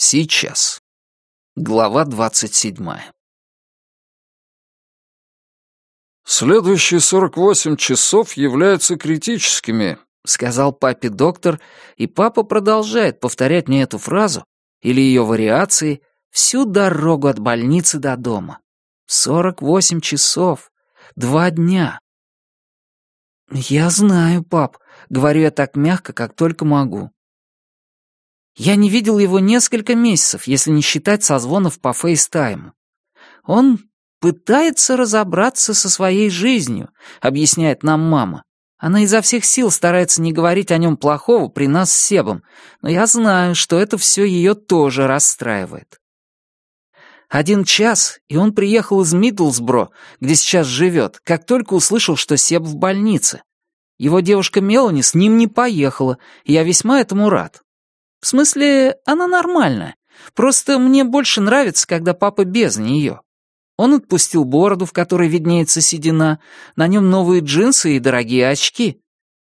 Сейчас. Глава двадцать седьмая. «Следующие сорок восемь часов являются критическими», — сказал папе доктор, и папа продолжает повторять мне эту фразу или ее вариации всю дорогу от больницы до дома. Сорок восемь часов. Два дня. «Я знаю, пап», — говорю я так мягко, как только могу. Я не видел его несколько месяцев, если не считать созвонов по фейстайму. Он пытается разобраться со своей жизнью, объясняет нам мама. Она изо всех сил старается не говорить о нем плохого при нас с Себом, но я знаю, что это все ее тоже расстраивает. Один час, и он приехал из Миддлсбро, где сейчас живет, как только услышал, что Себ в больнице. Его девушка Мелани с ним не поехала, и я весьма этому рад. В смысле, она нормальная. Просто мне больше нравится, когда папа без нее. Он отпустил бороду, в которой виднеется седина, на нем новые джинсы и дорогие очки.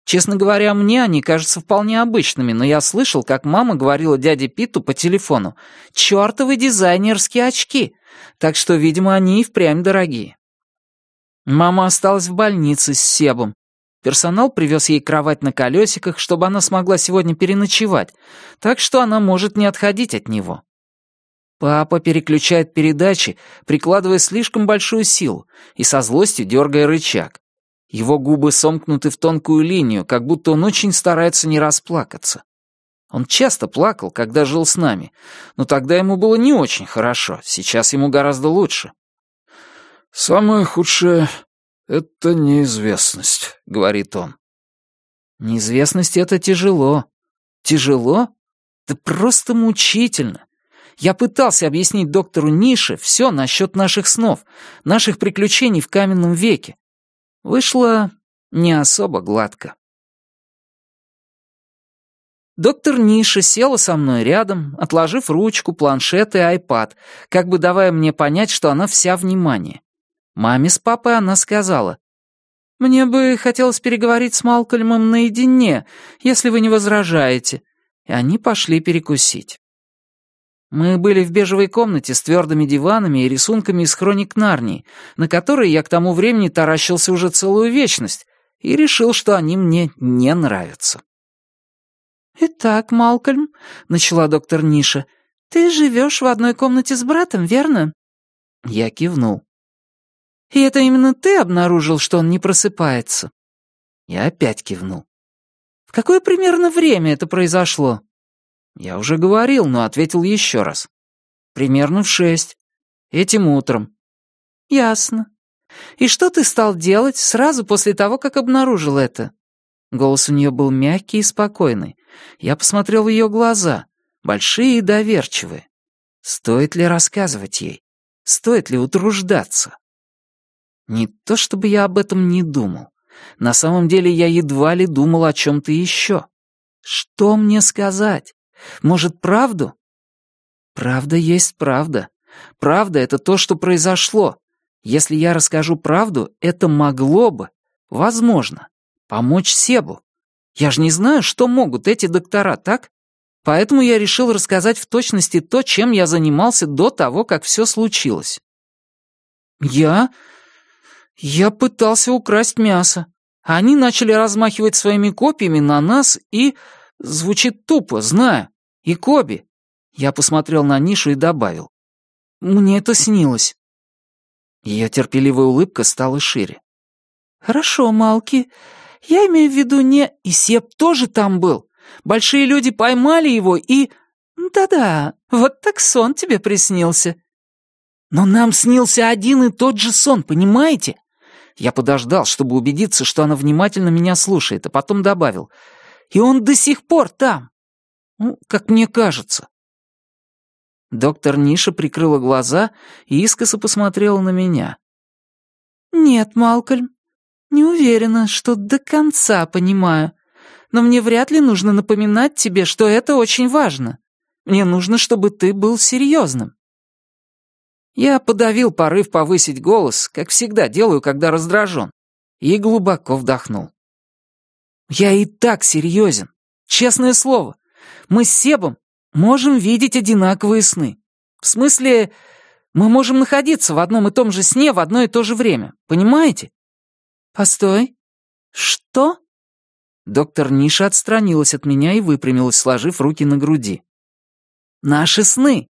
Честно говоря, мне они кажутся вполне обычными, но я слышал, как мама говорила дяде Питу по телефону «чёртовы дизайнерские очки», так что, видимо, они и впрямь дорогие. Мама осталась в больнице с Себом, Персонал привез ей кровать на колесиках, чтобы она смогла сегодня переночевать, так что она может не отходить от него. Папа переключает передачи, прикладывая слишком большую силу и со злостью дергая рычаг. Его губы сомкнуты в тонкую линию, как будто он очень старается не расплакаться. Он часто плакал, когда жил с нами, но тогда ему было не очень хорошо, сейчас ему гораздо лучше. «Самое худшее «Это неизвестность», — говорит он. «Неизвестность — это тяжело. Тяжело? Да просто мучительно. Я пытался объяснить доктору Нише все насчет наших снов, наших приключений в каменном веке. Вышло не особо гладко. Доктор Ниша села со мной рядом, отложив ручку, планшет и айпад, как бы давая мне понять, что она вся внимание. Маме с папой она сказала, «Мне бы хотелось переговорить с Малкольмом наедине, если вы не возражаете». И они пошли перекусить. Мы были в бежевой комнате с твердыми диванами и рисунками из хроник Нарнии, на которые я к тому времени таращился уже целую вечность, и решил, что они мне не нравятся. «Итак, Малкольм», — начала доктор Ниша, — «ты живешь в одной комнате с братом, верно?» Я кивнул. И это именно ты обнаружил, что он не просыпается?» Я опять кивнул. «В какое примерно время это произошло?» Я уже говорил, но ответил еще раз. «Примерно в шесть. Этим утром». «Ясно. И что ты стал делать сразу после того, как обнаружил это?» Голос у нее был мягкий и спокойный. Я посмотрел в ее глаза, большие и доверчивые. Стоит ли рассказывать ей? Стоит ли утруждаться? Не то чтобы я об этом не думал. На самом деле я едва ли думал о чем-то еще. Что мне сказать? Может, правду? Правда есть правда. Правда — это то, что произошло. Если я расскажу правду, это могло бы, возможно, помочь Себу. Я же не знаю, что могут эти доктора, так? Поэтому я решил рассказать в точности то, чем я занимался до того, как все случилось. Я «Я пытался украсть мясо. Они начали размахивать своими копьями на нас и... Звучит тупо, знаю. И Коби». Я посмотрел на Нишу и добавил. «Мне это снилось». Ее терпеливая улыбка стала шире. «Хорошо, Малки. Я имею в виду не... И Сеп тоже там был. Большие люди поймали его и... Да-да, вот так сон тебе приснился». «Но нам снился один и тот же сон, понимаете? Я подождал, чтобы убедиться, что она внимательно меня слушает, а потом добавил. «И он до сих пор там!» «Ну, как мне кажется». Доктор Ниша прикрыла глаза и искоса посмотрела на меня. «Нет, Малкольм, не уверена, что до конца понимаю. Но мне вряд ли нужно напоминать тебе, что это очень важно. Мне нужно, чтобы ты был серьезным. Я подавил порыв повысить голос, как всегда делаю, когда раздражен, и глубоко вдохнул. «Я и так серьезен. Честное слово. Мы с Себом можем видеть одинаковые сны. В смысле, мы можем находиться в одном и том же сне в одно и то же время. Понимаете? Постой. Что? Доктор Ниша отстранилась от меня и выпрямилась, сложив руки на груди. Наши сны.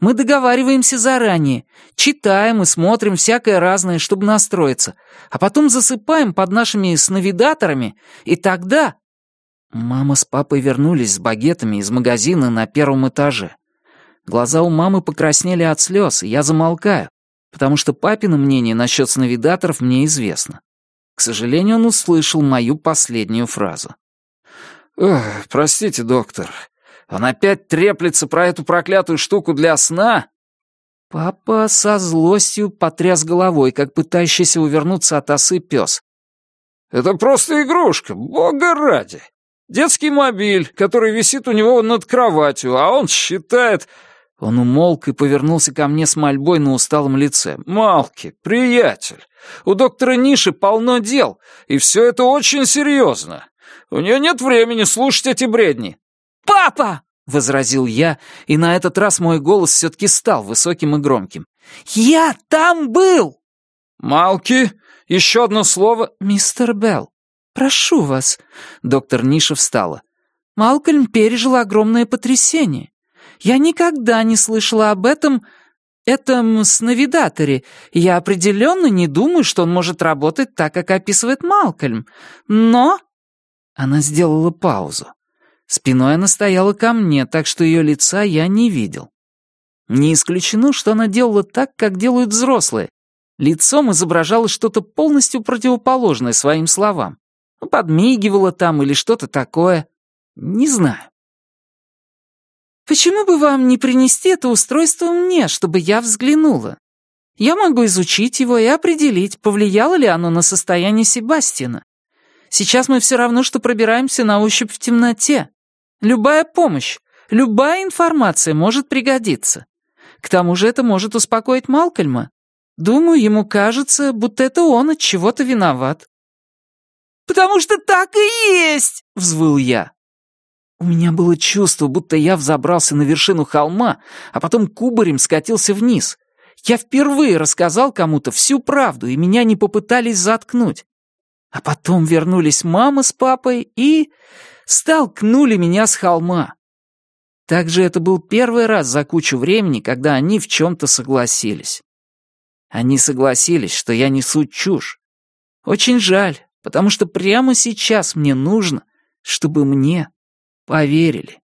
Мы договариваемся заранее, читаем и смотрим всякое разное, чтобы настроиться, а потом засыпаем под нашими сновидаторами, и тогда... Мама с папой вернулись с багетами из магазина на первом этаже. Глаза у мамы покраснели от слез, и я замолкаю, потому что папино мнение насчет сновидаторов мне известно. К сожалению, он услышал мою последнюю фразу. «Ох, простите, доктор, он опять треплется про эту проклятую штуку для сна?» Папа со злостью потряс головой, как пытающийся увернуться от осы пес. «Это просто игрушка, бога ради. Детский мобиль, который висит у него над кроватью, а он считает...» Он умолк и повернулся ко мне с мольбой на усталом лице. «Малки, приятель, у доктора Ниши полно дел, и все это очень серьезно. У нее нет времени слушать эти бредни. «Папа!» — возразил я, и на этот раз мой голос все-таки стал высоким и громким. «Я там был!» «Малки, еще одно слово...» «Мистер Белл, прошу вас...» Доктор Ниша встала. «Малкольм пережил огромное потрясение. Я никогда не слышала об этом... этом сновидаторе. Я определенно не думаю, что он может работать так, как описывает Малкольм. Но...» Она сделала паузу. Спиной она стояла ко мне, так что ее лица я не видел. Не исключено, что она делала так, как делают взрослые. Лицом изображала что-то полностью противоположное своим словам. Подмигивала там или что-то такое. Не знаю. «Почему бы вам не принести это устройство мне, чтобы я взглянула? Я могу изучить его и определить, повлияло ли оно на состояние Себастьяна. Сейчас мы все равно, что пробираемся на ощупь в темноте. Любая помощь, любая информация может пригодиться. К тому же это может успокоить Малкольма. Думаю, ему кажется, будто это он от чего-то виноват. «Потому что так и есть!» — взвыл я. У меня было чувство, будто я взобрался на вершину холма, а потом кубарем скатился вниз. Я впервые рассказал кому-то всю правду, и меня не попытались заткнуть. А потом вернулись мама с папой и столкнули меня с холма. Также это был первый раз за кучу времени, когда они в чем-то согласились. Они согласились, что я несу чушь. Очень жаль, потому что прямо сейчас мне нужно, чтобы мне поверили.